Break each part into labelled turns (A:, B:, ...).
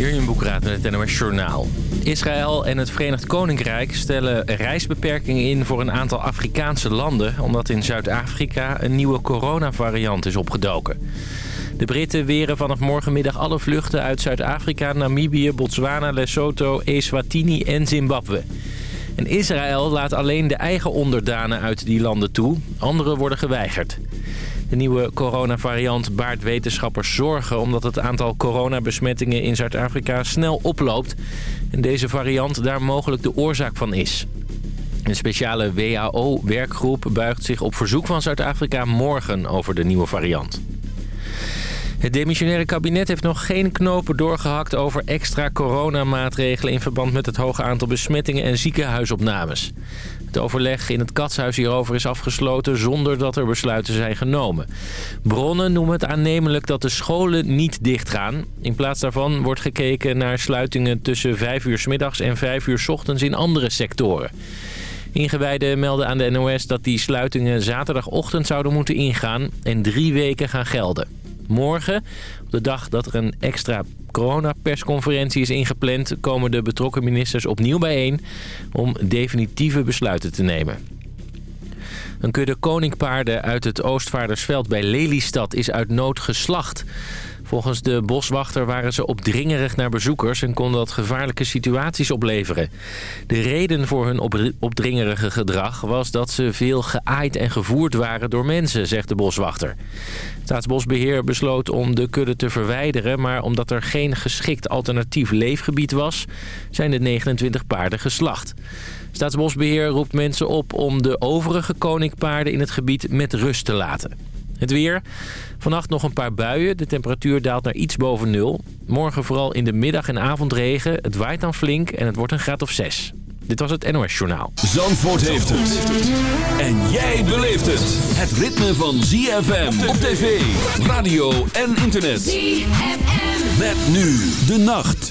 A: Jurjen Boekraat met het NOS Journaal. Israël en het Verenigd Koninkrijk stellen reisbeperkingen in voor een aantal Afrikaanse landen... omdat in Zuid-Afrika een nieuwe coronavariant is opgedoken. De Britten weren vanaf morgenmiddag alle vluchten uit Zuid-Afrika, Namibië, Botswana, Lesotho, Eswatini en Zimbabwe. En Israël laat alleen de eigen onderdanen uit die landen toe. Andere worden geweigerd. De nieuwe coronavariant baart wetenschappers zorgen... omdat het aantal coronabesmettingen in Zuid-Afrika snel oploopt... en deze variant daar mogelijk de oorzaak van is. Een speciale WHO-werkgroep buigt zich op verzoek van Zuid-Afrika morgen over de nieuwe variant. Het demissionaire kabinet heeft nog geen knopen doorgehakt over extra coronamaatregelen... in verband met het hoge aantal besmettingen en ziekenhuisopnames. Het overleg in het katshuis hierover is afgesloten zonder dat er besluiten zijn genomen. Bronnen noemen het aannemelijk dat de scholen niet dichtgaan. In plaats daarvan wordt gekeken naar sluitingen tussen 5 uur s middags en 5 uur s ochtends in andere sectoren. Ingewijden melden aan de NOS dat die sluitingen zaterdagochtend zouden moeten ingaan en drie weken gaan gelden. Morgen, op de dag dat er een extra coronapersconferentie is ingepland... komen de betrokken ministers opnieuw bijeen om definitieve besluiten te nemen. Een kudde koninkpaarden uit het Oostvaardersveld bij Lelystad is uit nood geslacht. Volgens de boswachter waren ze opdringerig naar bezoekers... en konden dat gevaarlijke situaties opleveren. De reden voor hun opdringerige gedrag was dat ze veel geaaid en gevoerd waren door mensen, zegt de boswachter. Staatsbosbeheer besloot om de kudde te verwijderen... maar omdat er geen geschikt alternatief leefgebied was... zijn de 29 paarden geslacht. Staatsbosbeheer roept mensen op om de overige koninkpaarden in het gebied met rust te laten. Het weer. Vannacht nog een paar buien. De temperatuur daalt naar iets boven nul. Morgen vooral in de middag en avond regen. Het waait dan flink en het wordt een graad of 6. Dit was het NOS Journaal.
B: Zandvoort heeft het. En jij beleeft het. Het ritme van ZFM op tv, radio en internet.
C: ZFM.
B: Met nu de nacht.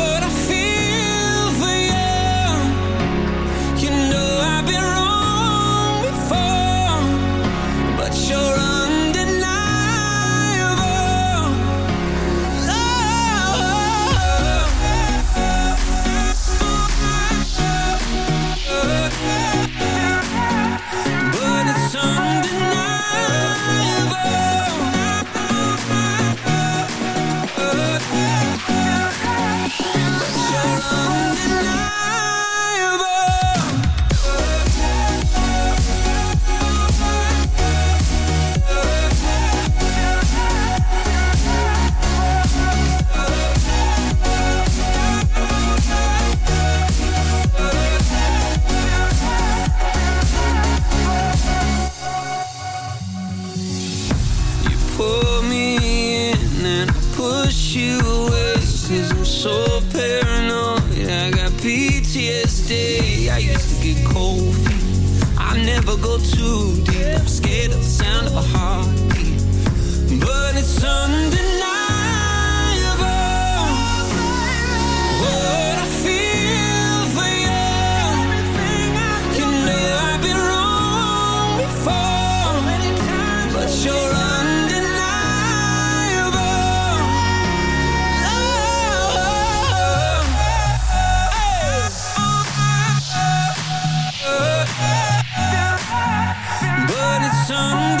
D: Oh.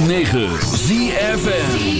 B: 106.9 ZFN